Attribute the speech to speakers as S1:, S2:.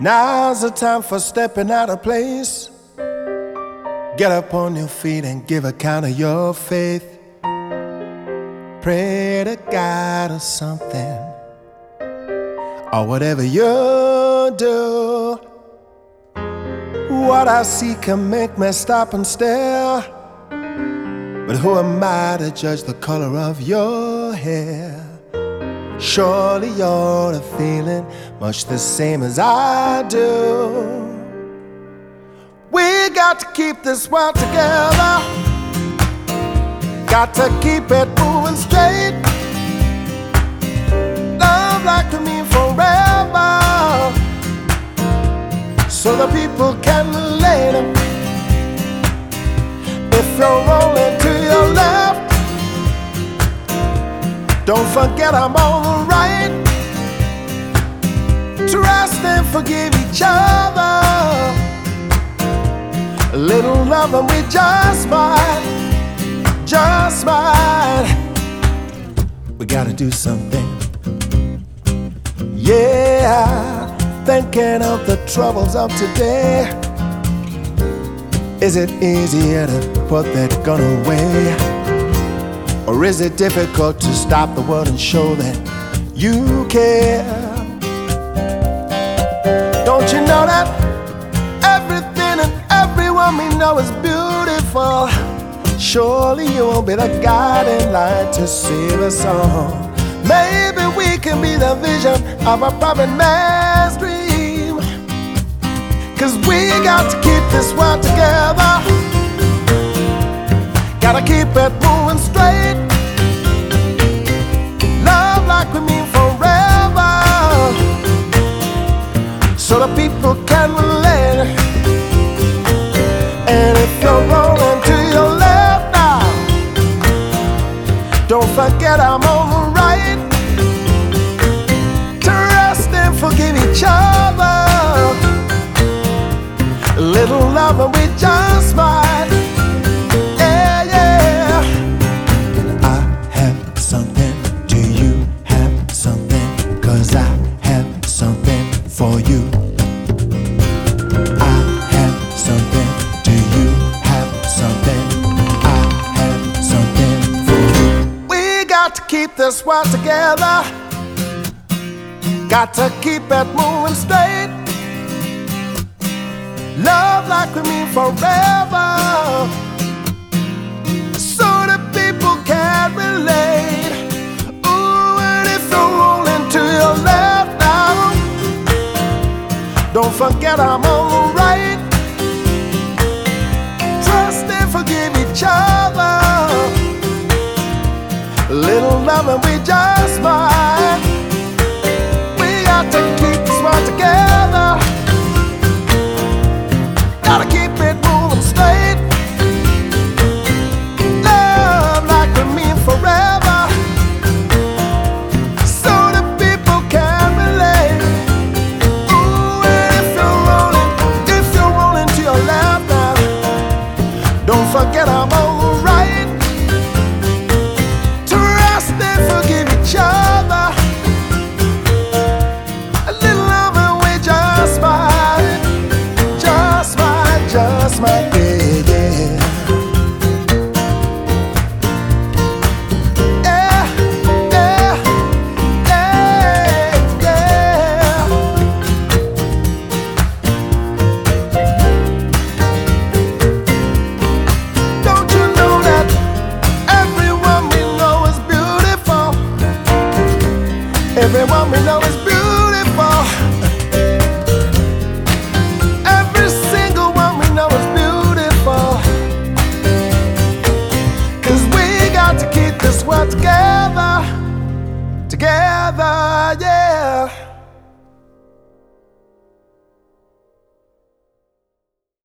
S1: Now's the time for stepping out of place. Get up on your feet and give account of your faith. Pray to God or something, or whatever you do. What I see can make me stop and stare. But who am I to judge the color of your hair? Surely you're feeling much the same as I do. We got to keep this world together. Got to keep it moving straight. Love like we mean forever. So the people can relate. If you're Don't forget I'm all right. Trust and forgive each other. A little love and we just might, just might. We gotta do something. Yeah, thinking of the troubles of today. Is it easier to put that gun away? Or is it difficult to stop the world and show that you care? Don't you know that everything and everyone we know is beautiful? Surely you will be the guiding light to save us all. Maybe we can be the vision of a prophet man's dream. Cause we got to keep this world together. Gotta keep it moving straight. So the people can relate. And if you're rolling to your left now, don't forget I'm on the right. Trust and forgive each other. A little love keep this world together. Got to keep it moving straight. Love like we mean forever. So that people can relate. Ooh, and if you're rolling to your left now. Don't forget I'm on and we just Everyone we know